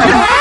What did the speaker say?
Bye.